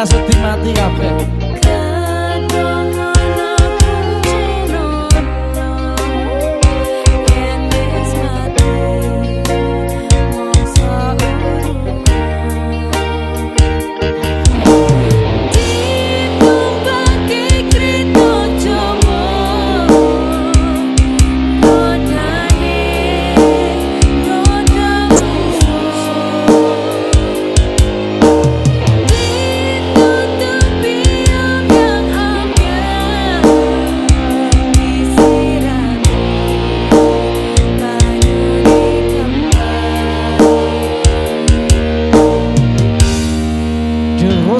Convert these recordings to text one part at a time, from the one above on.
Asik mati kabeh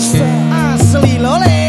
三二收一喽嘞